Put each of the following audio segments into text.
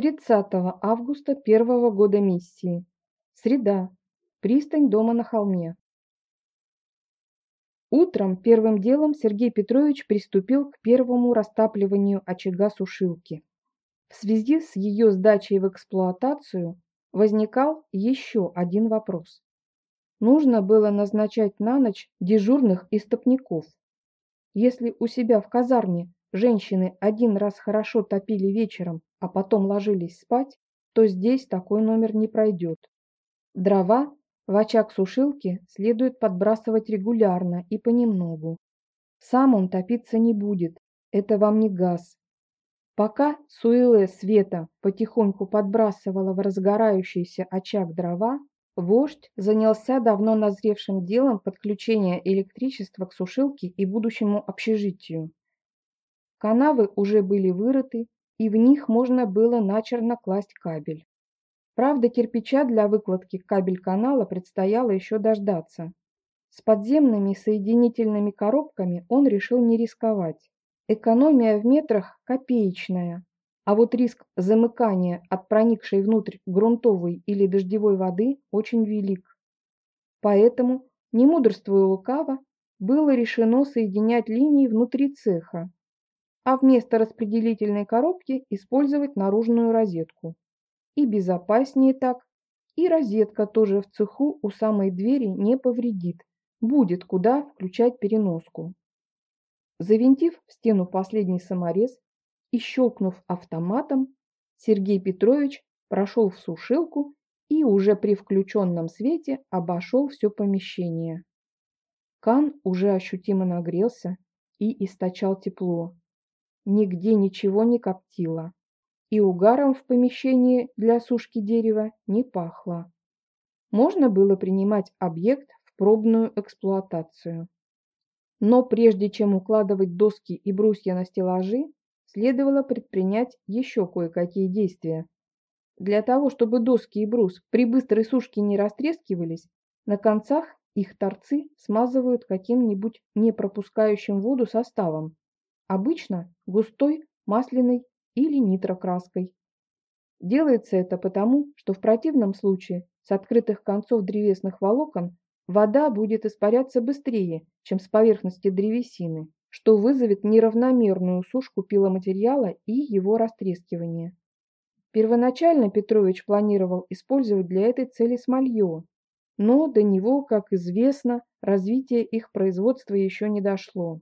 30 августа первого года миссии. Среда. Пристань дома на холме. Утром первым делом Сергей Петрович приступил к первому растапливанию очага сушилки. В связи с ее сдачей в эксплуатацию возникал еще один вопрос. Нужно было назначать на ночь дежурных истопников. Если у себя в казарме женщины один раз хорошо топили вечером, а потом ложились спать, то здесь такой номер не пройдет. Дрова в очаг сушилки следует подбрасывать регулярно и понемногу. Сам он топиться не будет, это вам не газ. Пока Суэлэ Света потихоньку подбрасывала в разгорающийся очаг дрова, вождь занялся давно назревшим делом подключения электричества к сушилке и будущему общежитию. Канавы уже были вырыты, и в них можно было начерно класть кабель. Правда, кирпича для выкладки кабель-канала предстояло еще дождаться. С подземными соединительными коробками он решил не рисковать. Экономия в метрах копеечная, а вот риск замыкания от проникшей внутрь грунтовой или дождевой воды очень велик. Поэтому, не мудрствуя лукаво, было решено соединять линии внутри цеха, а вместо распределительной коробки использовать наружную розетку. И безопаснее так, и розетка тоже в цеху у самой двери не повредит, будет куда включать переноску. Завинтив в стену последний саморез и щелкнув автоматом, Сергей Петрович прошел в сушилку и уже при включенном свете обошел все помещение. Кан уже ощутимо нагрелся и источал тепло. Нигде ничего не коптило, и угаром в помещении для сушки дерева не пахло. Можно было принимать объект в пробную эксплуатацию. Но прежде чем укладывать доски и брусья на стеллажи, следовало предпринять еще кое-какие действия. Для того, чтобы доски и брус при быстрой сушке не растрескивались, на концах их торцы смазывают каким-нибудь не пропускающим воду составом, Обычно густой, масляной или нитрокраской. Делается это потому, что в противном случае с открытых концов древесных волокон вода будет испаряться быстрее, чем с поверхности древесины, что вызовет неравномерную сушку пиломатериала и его растрескивание. Первоначально Петрович планировал использовать для этой цели смолье, но до него, как известно, развитие их производства еще не дошло.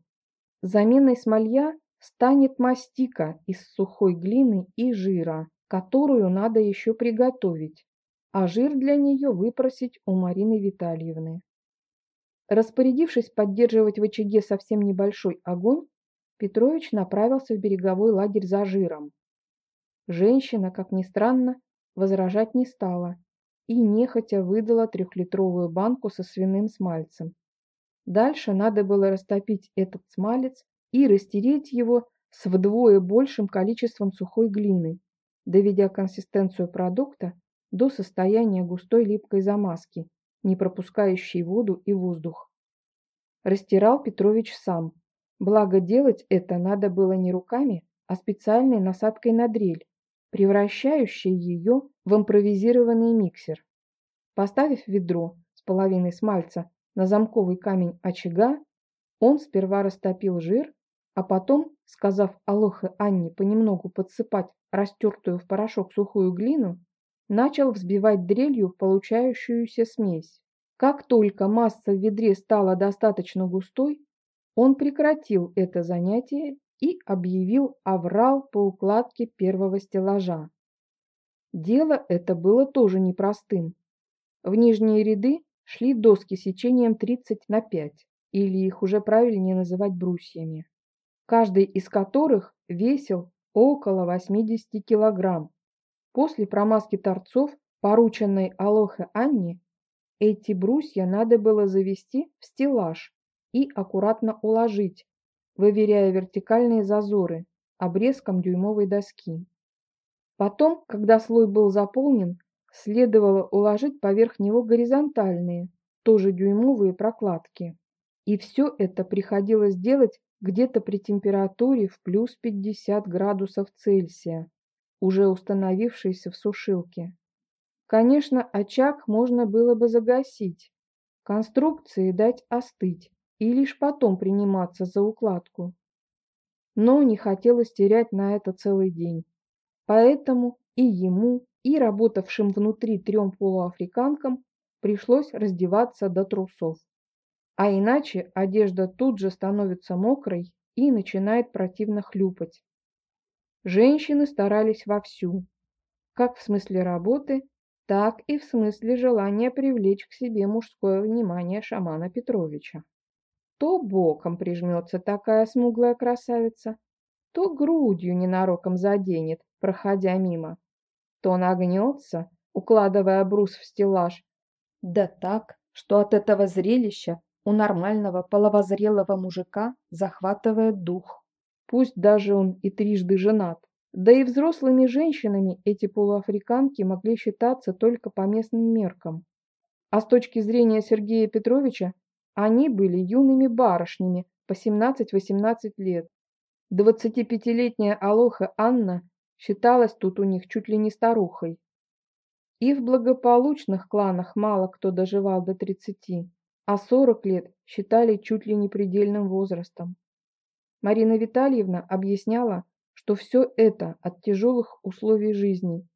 Заменой смолья станет мастика из сухой глины и жира, которую надо еще приготовить, а жир для нее выпросить у Марины Витальевны. Распорядившись поддерживать в очаге совсем небольшой огонь, Петрович направился в береговой лагерь за жиром. Женщина, как ни странно, возражать не стала и нехотя выдала трехлитровую банку со свиным смальцем. Дальше надо было растопить этот смалец и растереть его с вдвое большим количеством сухой глины, доведя консистенцию продукта до состояния густой липкой замазки, не пропускающей воду и воздух. Растирал Петрович сам, благо делать это надо было не руками, а специальной насадкой на дрель, превращающей ее в импровизированный миксер. Поставив ведро с половиной смальца на замковый камень очага, он сперва растопил жир, а потом, сказав Алохе Анне понемногу подсыпать растертую в порошок сухую глину, начал взбивать дрелью получающуюся смесь. Как только масса в ведре стала достаточно густой, он прекратил это занятие и объявил аврал по укладке первого стеллажа. Дело это было тоже непростым. В нижние ряды шли доски сечением 30 на 5, или их уже правильнее называть брусьями, каждый из которых весил около 80 килограмм. После промазки торцов, порученной Алохе Анне, эти брусья надо было завести в стеллаж и аккуратно уложить, выверяя вертикальные зазоры обрезком дюймовой доски. Потом, когда слой был заполнен, следовало уложить поверх него горизонтальные, тоже дюймовые прокладки. И все это приходилось делать где-то при температуре в плюс 50 градусов Цельсия. уже установившийся в сушилке. Конечно, очаг можно было бы загасить, конструкции дать остыть и лишь потом приниматься за укладку. Но не хотелось терять на это целый день. Поэтому и ему, и работавшим внутри трем полуафриканкам пришлось раздеваться до трусов. А иначе одежда тут же становится мокрой и начинает противно хлюпать. Женщины старались вовсю, как в смысле работы, так и в смысле желания привлечь к себе мужское внимание шамана Петровича. То боком прижмется такая смуглая красавица, то грудью ненароком заденет, проходя мимо, то нагнется, укладывая брус в стеллаж, да так, что от этого зрелища у нормального половозрелого мужика захватывает дух. Пусть даже он и трижды женат. Да и взрослыми женщинами эти полуафриканки могли считаться только по местным меркам. А с точки зрения Сергея Петровича, они были юными барышнями по 17-18 лет. 25-летняя Алоха Анна считалась тут у них чуть ли не старухой. И в благополучных кланах мало кто доживал до 30, а 40 лет считали чуть ли не предельным возрастом. Марина Витальевна объясняла, что все это от тяжелых условий жизни,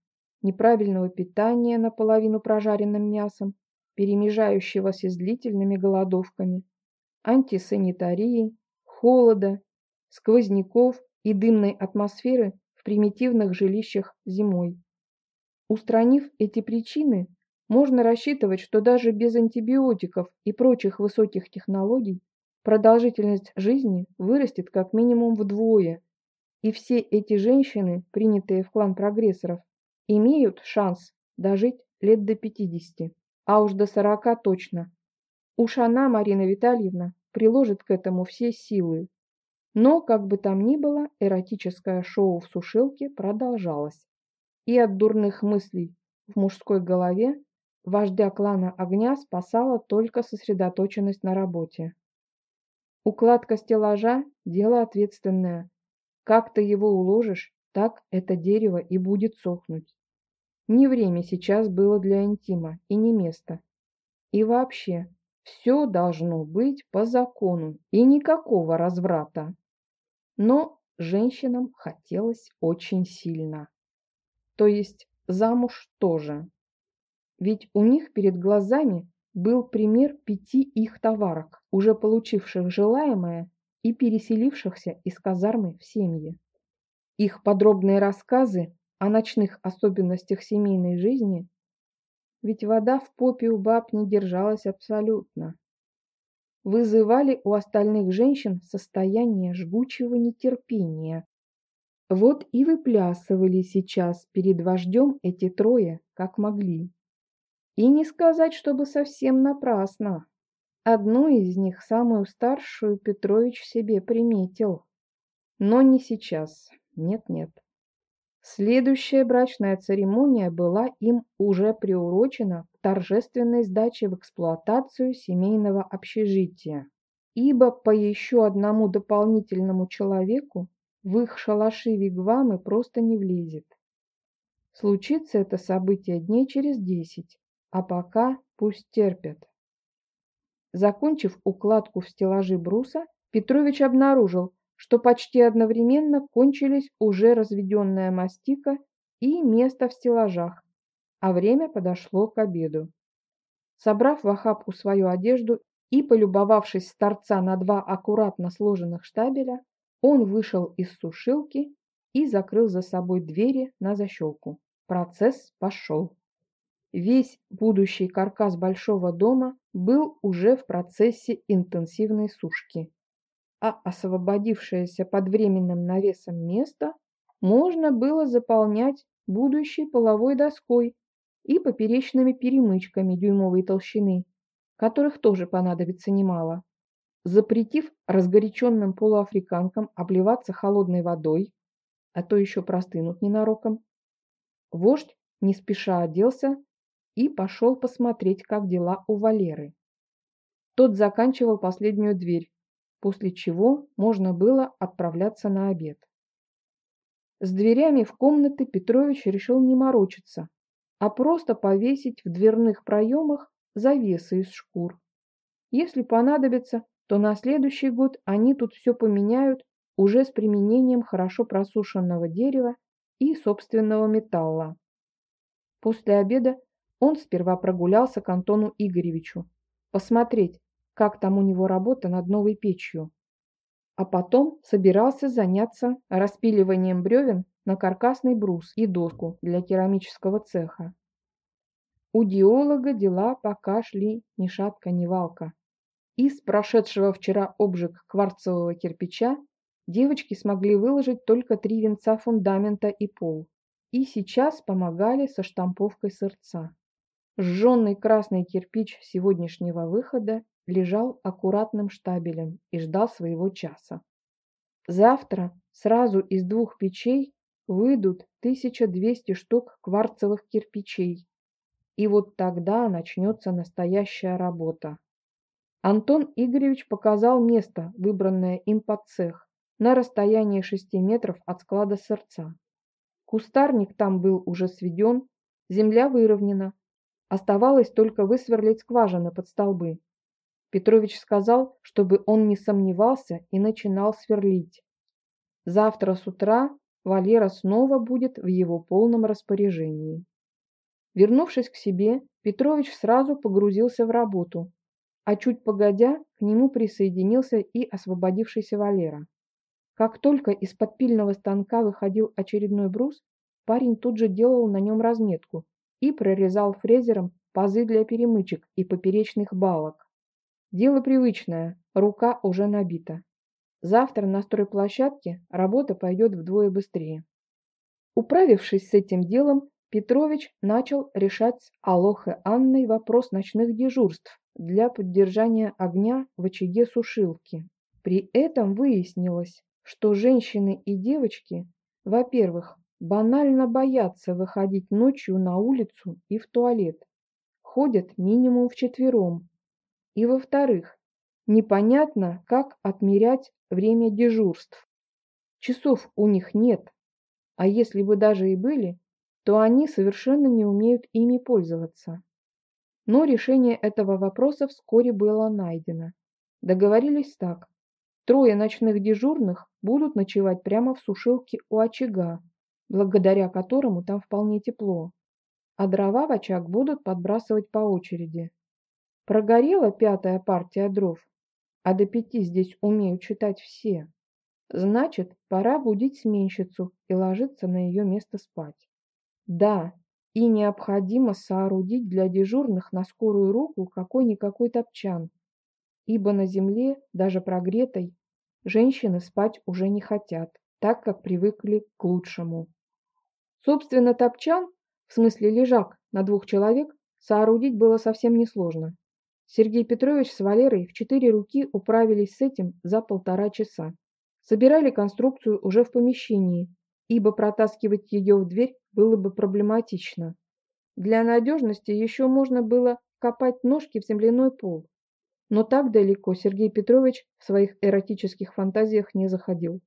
неправильного питания наполовину прожаренным мясом, перемежающегося с длительными голодовками, антисанитарии, холода, сквозняков и дымной атмосферы в примитивных жилищах зимой. Устранив эти причины, можно рассчитывать, что даже без антибиотиков и прочих высоких технологий продолжительность жизни вырастет как минимум вдвое и все эти женщины, принятые в клан прогрессоров, имеют шанс дожить лет до 50, а уж до 40 точно. Уж она, Марина Витальевна, приложит к этому все силы. Но, как бы там ни было, эротическое шоу в сушилке продолжалось. И от дурных мыслей в мужской голове вождя клана огня спасала только сосредоточенность на работе. Укладка стеллажа – дело ответственное, как ты его уложишь, так это дерево и будет сохнуть. Не время сейчас было для интима и не место. И вообще, все должно быть по закону и никакого разврата. Но женщинам хотелось очень сильно. То есть замуж тоже. Ведь у них перед глазами был пример пяти их товарок, уже получивших желаемое и переселившихся из казармы в семьи. Их подробные рассказы о ночных особенностях семейной жизни, ведь вода в попе у баб не держалась абсолютно, вызывали у остальных женщин состояние жгучего нетерпения. Вот и выплясывали сейчас перед вождем эти трое, как могли. И не сказать, чтобы совсем напрасно. Одну из них, самую старшую, Петрович себе приметил. Но не сейчас. Нет-нет. Следующая брачная церемония была им уже приурочена к торжественной сдаче в эксплуатацию семейного общежития, ибо по еще одному дополнительному человеку в их шалаши вигвамы просто не влезет. Случится это событие дней через десять, а пока пусть терпят. Закончив укладку в стеллажи бруса, Петрович обнаружил, что почти одновременно кончились уже разведенная мастика и место в стеллажах, а время подошло к обеду. Собрав в охапку свою одежду и полюбовавшись с торца на два аккуратно сложенных штабеля, он вышел из сушилки и закрыл за собой двери на защелку. Процесс пошел. Весь будущий каркас большого дома был уже в процессе интенсивной сушки, а освободившееся под временным навесом место можно было заполнять будущей половой доской и поперечными перемычками дюймовой толщины, которых тоже понадобится немало. Запретив разгоряченным полуафриканкам обливаться холодной водой, а то еще простынут ненароком, вождь не спеша оделся и пошел посмотреть, как дела у Валеры. Тот заканчивал последнюю дверь, после чего можно было отправляться на обед. С дверями в комнаты Петрович решил не морочиться, а просто повесить в дверных проемах завесы из шкур. Если понадобится, то на следующий год они тут все поменяют уже с применением хорошо просушенного дерева и собственного металла. После обеда он сперва прогулялся к Антону Игоревичу, посмотреть, как там у него работа над новой печью. А потом собирался заняться распиливанием бревен на каркасный брус и доску для керамического цеха. У диолога дела пока шли ни шатка, ни валка. Из прошедшего вчера обжиг кварцевого кирпича девочки смогли выложить только три венца фундамента и пол. И сейчас помогали со штамповкой сырца. Сжженный красный кирпич сегодняшнего выхода лежал аккуратным штабелем и ждал своего часа. Завтра сразу из двух печей выйдут 1200 штук кварцевых кирпичей. И вот тогда начнется настоящая работа. Антон Игоревич показал место, выбранное им под цех, на расстоянии 6 метров от склада сырца. Кустарник там был уже сведен, земля выровнена. Оставалось только высверлить скважины под столбы. Петрович сказал, чтобы он не сомневался и начинал сверлить. Завтра с утра Валера снова будет в его полном распоряжении. Вернувшись к себе, Петрович сразу погрузился в работу, а чуть погодя к нему присоединился и освободившийся Валера. Как только из подпильного станка выходил очередной брус, парень тут же делал на нем разметку и прорезал фрезером пазы для перемычек и поперечных балок. Дело привычное, рука уже набита. Завтра на стройплощадке работа пойдет вдвое быстрее. Управившись с этим делом, Петрович начал решать с Алохой Анной вопрос ночных дежурств для поддержания огня в очаге сушилки. При этом выяснилось, что женщины и девочки, во-первых, банально боятся выходить ночью на улицу и в туалет, ходят минимум вчетвером, и, во-вторых, непонятно, как отмерять время дежурств. Часов у них нет, а если бы даже и были, то они совершенно не умеют ими пользоваться. Но решение этого вопроса вскоре было найдено. Договорились так. Трое ночных дежурных будут ночевать прямо в сушилке у очага, благодаря которому там вполне тепло, а дрова в очаг будут подбрасывать по очереди. Прогорела пятая партия дров, а до пяти здесь умеют читать все. Значит, пора будить сменщицу и ложиться на ее место спать. Да, и необходимо соорудить для дежурных на скорую руку какой-никакой топчан, ибо на земле, даже прогретой, женщины спать уже не хотят, так как привыкли к лучшему. Собственно, топчан, в смысле лежак на двух человек, соорудить было совсем несложно. Сергей Петрович с Валерой в четыре руки управились с этим за полтора часа. Собирали конструкцию уже в помещении, ибо протаскивать ее в дверь было бы проблематично. Для надежности еще можно было копать ножки в земляной пол. Но так далеко Сергей Петрович в своих эротических фантазиях не заходил.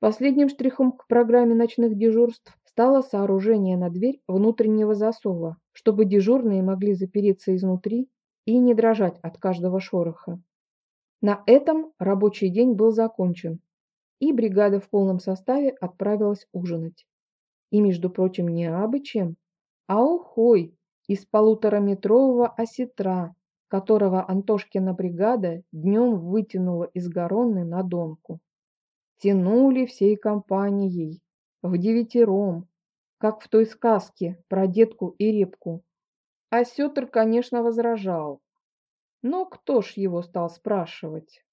Последним штрихом к программе ночных дежурств стало сооружение на дверь внутреннего засова, чтобы дежурные могли запереться изнутри и не дрожать от каждого шороха. На этом рабочий день был закончен, и бригада в полном составе отправилась ужинать. И, между прочим, не абы чем, а ухой из полутораметрового осетра, которого Антошкина бригада днем вытянула из Гороны на донку. Тянули всей компанией, в девятером, как в той сказке про детку и репку. А Сетр, конечно, возражал. Но кто ж его стал спрашивать?